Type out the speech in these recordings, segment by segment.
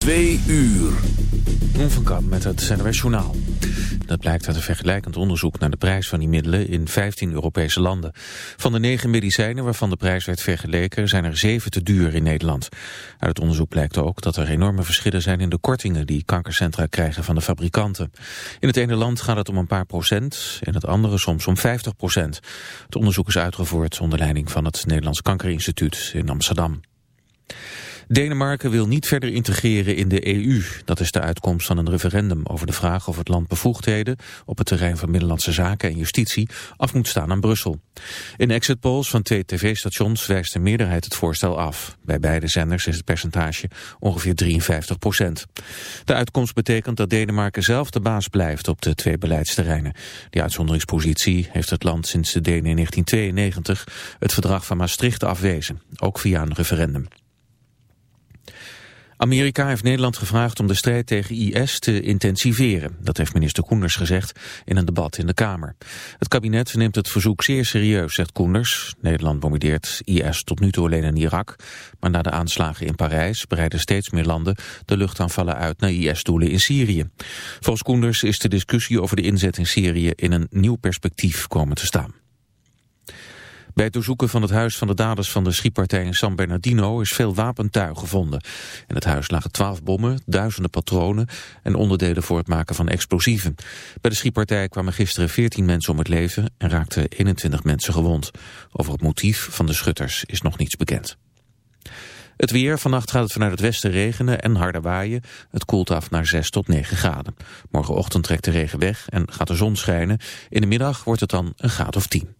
Twee uur. Ron van Kamp met het CNRS Journaal. Dat blijkt uit een vergelijkend onderzoek naar de prijs van die middelen in 15 Europese landen. Van de negen medicijnen waarvan de prijs werd vergeleken zijn er zeven te duur in Nederland. Uit het onderzoek blijkt ook dat er enorme verschillen zijn in de kortingen die kankercentra krijgen van de fabrikanten. In het ene land gaat het om een paar procent, in het andere soms om 50 procent. Het onderzoek is uitgevoerd onder leiding van het Nederlands Kankerinstituut in Amsterdam. Denemarken wil niet verder integreren in de EU. Dat is de uitkomst van een referendum over de vraag of het land bevoegdheden op het terrein van Middellandse Zaken en Justitie af moet staan aan Brussel. In exit polls van twee tv-stations wijst de meerderheid het voorstel af. Bij beide zenders is het percentage ongeveer 53 procent. De uitkomst betekent dat Denemarken zelf de baas blijft op de twee beleidsterreinen. Die uitzonderingspositie heeft het land sinds de Denen in 1992 het verdrag van Maastricht afwezen, ook via een referendum. Amerika heeft Nederland gevraagd om de strijd tegen IS te intensiveren. Dat heeft minister Koenders gezegd in een debat in de Kamer. Het kabinet neemt het verzoek zeer serieus, zegt Koenders. Nederland bombardeert IS tot nu toe alleen in Irak. Maar na de aanslagen in Parijs breiden steeds meer landen de luchtaanvallen uit naar IS-doelen in Syrië. Volgens Koenders is de discussie over de inzet in Syrië in een nieuw perspectief komen te staan. Bij het doorzoeken van het huis van de daders van de schietpartij in San Bernardino is veel wapentuig gevonden. In het huis lagen twaalf bommen, duizenden patronen en onderdelen voor het maken van explosieven. Bij de schietpartij kwamen gisteren 14 mensen om het leven en raakten 21 mensen gewond. Over het motief van de schutters is nog niets bekend. Het weer, vannacht gaat het vanuit het westen regenen en harder waaien. Het koelt af naar 6 tot 9 graden. Morgenochtend trekt de regen weg en gaat de zon schijnen. In de middag wordt het dan een graad of 10.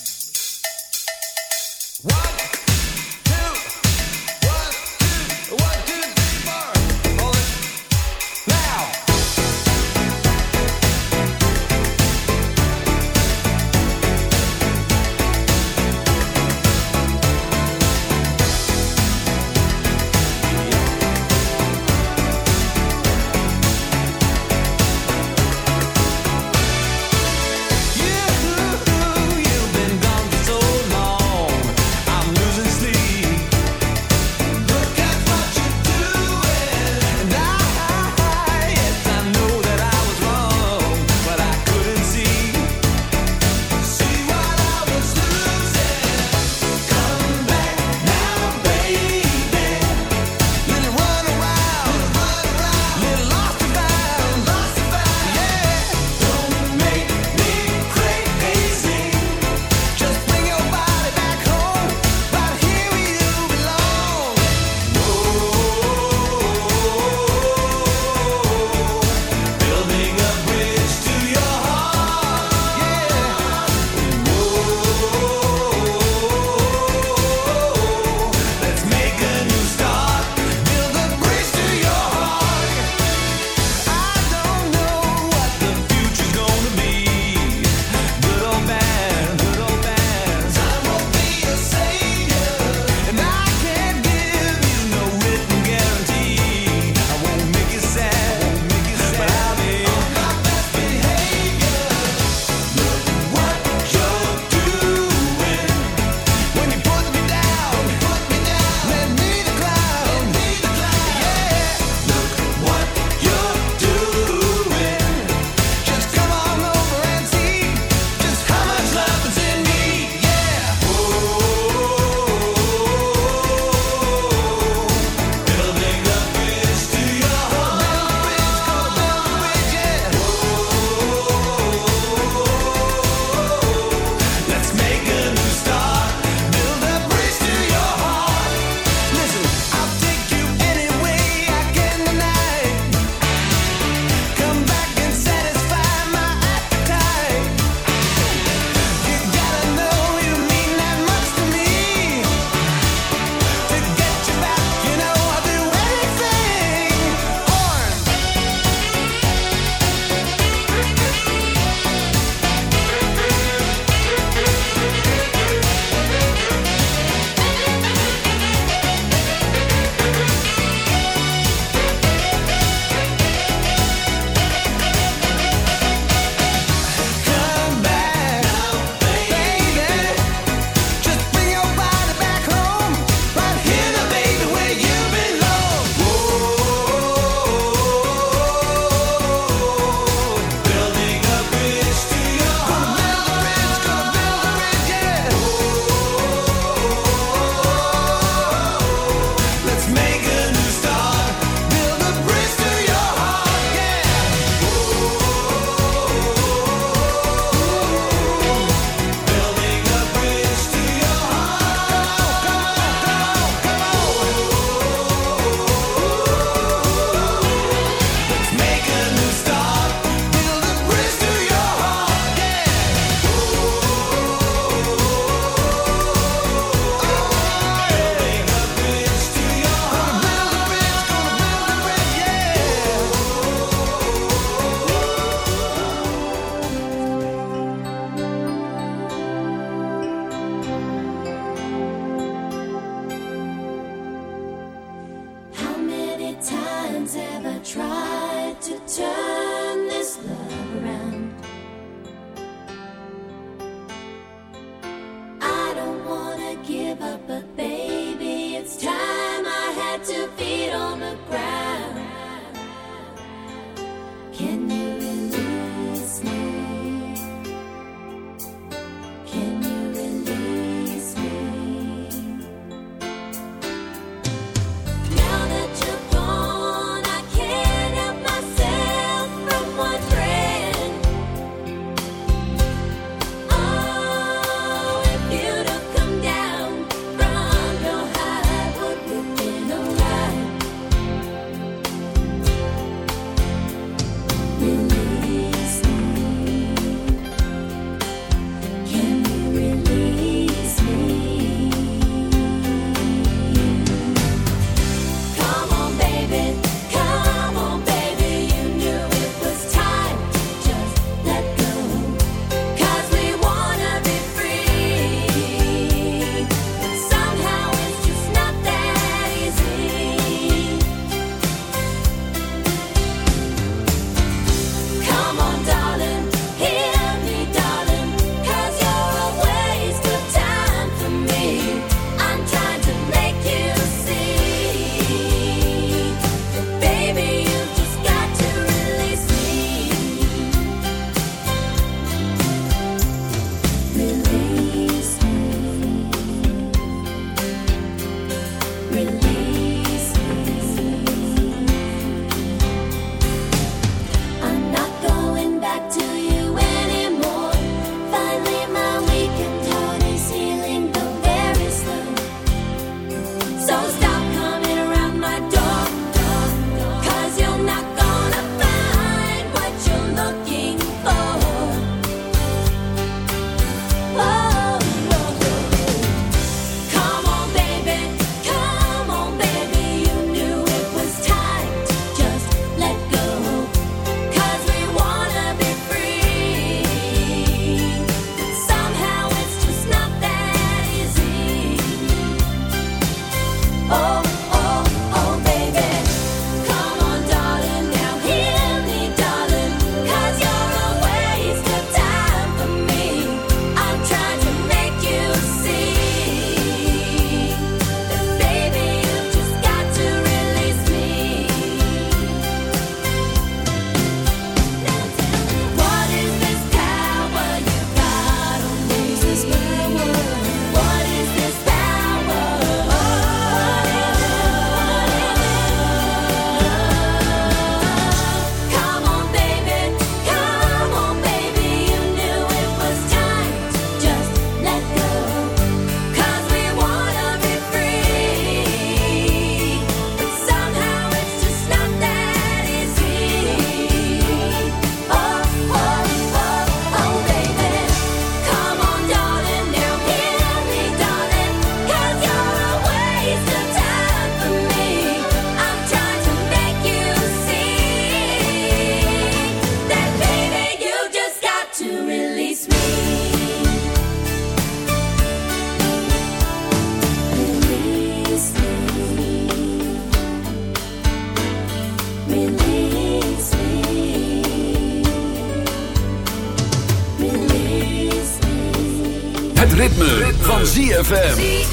ZFM.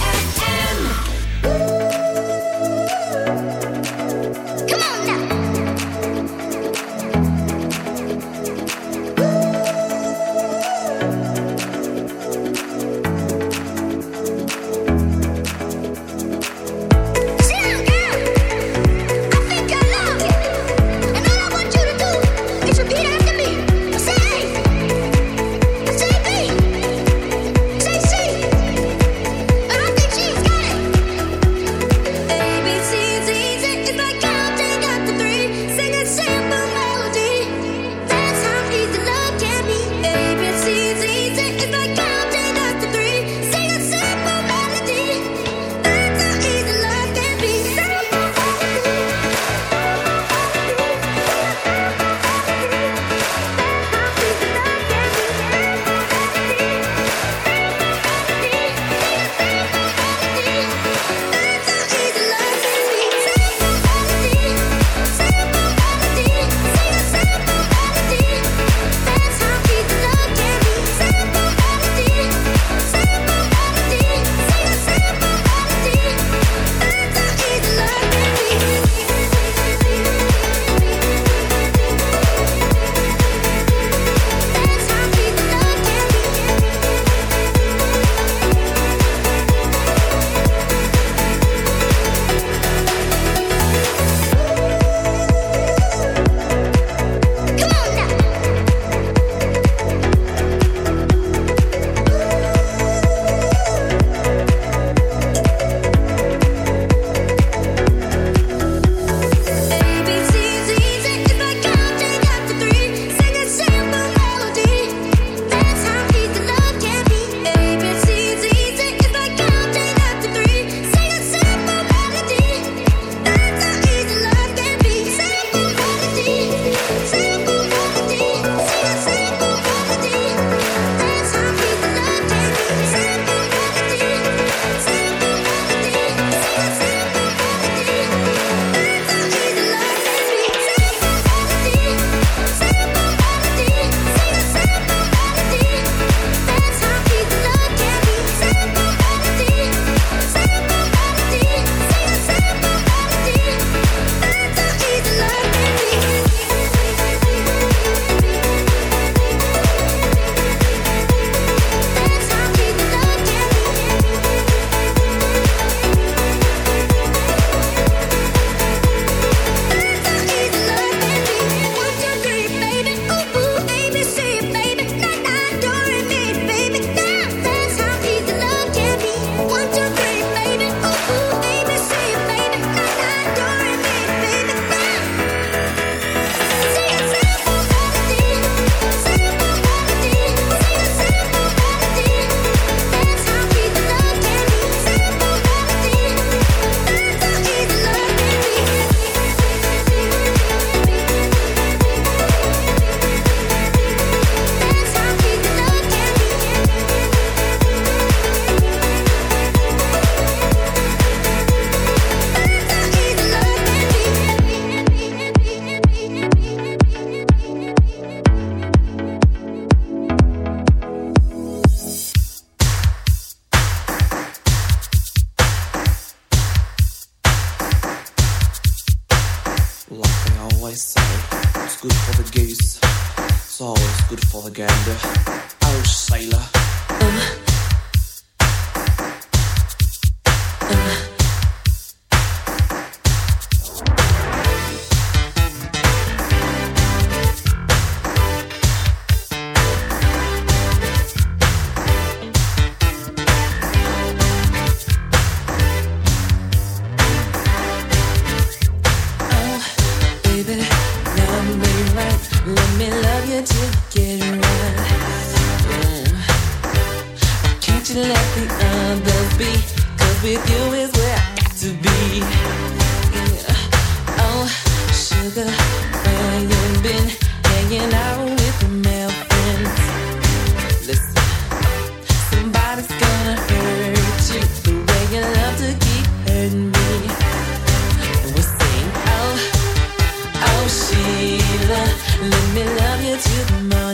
to the moon.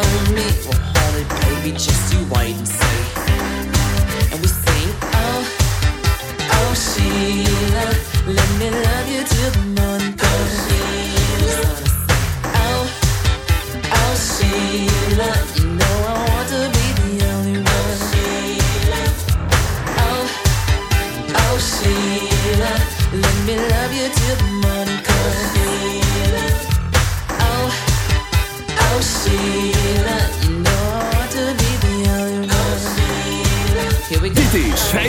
on me. Well, honey, baby, just you wait and see. And we sing, oh, oh, Sheila, let me love you till the morning comes. Oh, oh, oh, Sheila.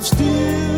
To be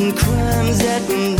and crimes that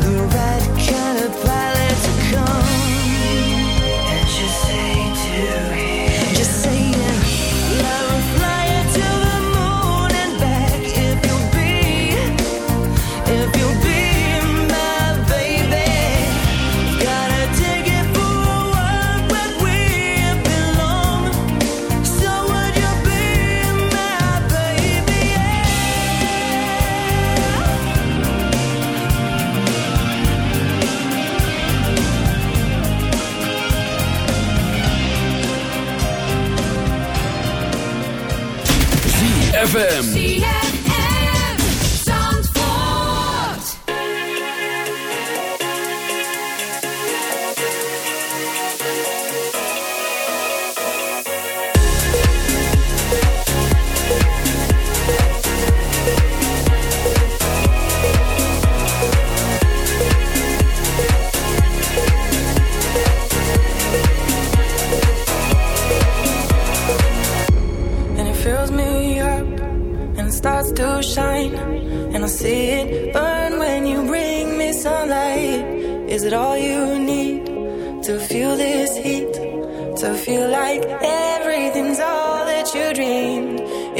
ZFM.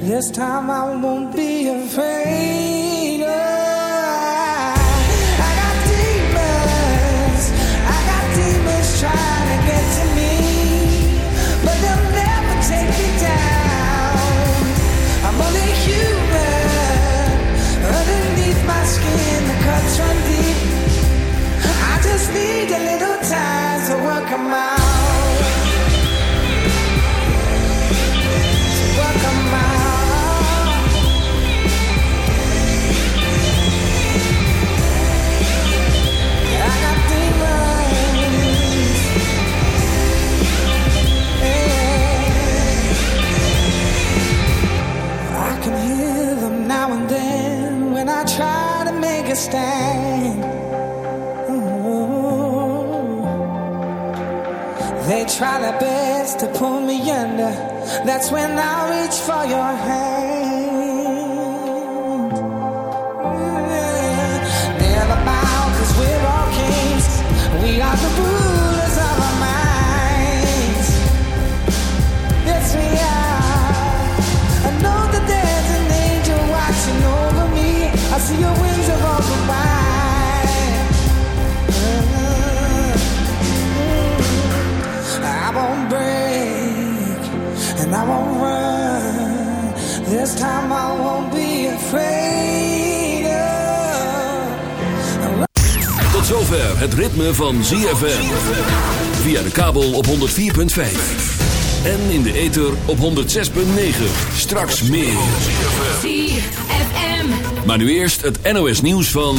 This time I won't be afraid. Stand. They try their best to pull me under. That's when I reach for your hand. Yeah. Never bow, cause we're all kings. We are the rulers of our minds. Yes, we are. I know that there's an angel watching over me. I see your and I won't run. This time I won't be afraid. of- Tot zover het ritme van ZFM. Via de kabel op 104.5. En in de ether op 106.9. Straks meer. ZFM. Maar nu eerst het NOS nieuws van...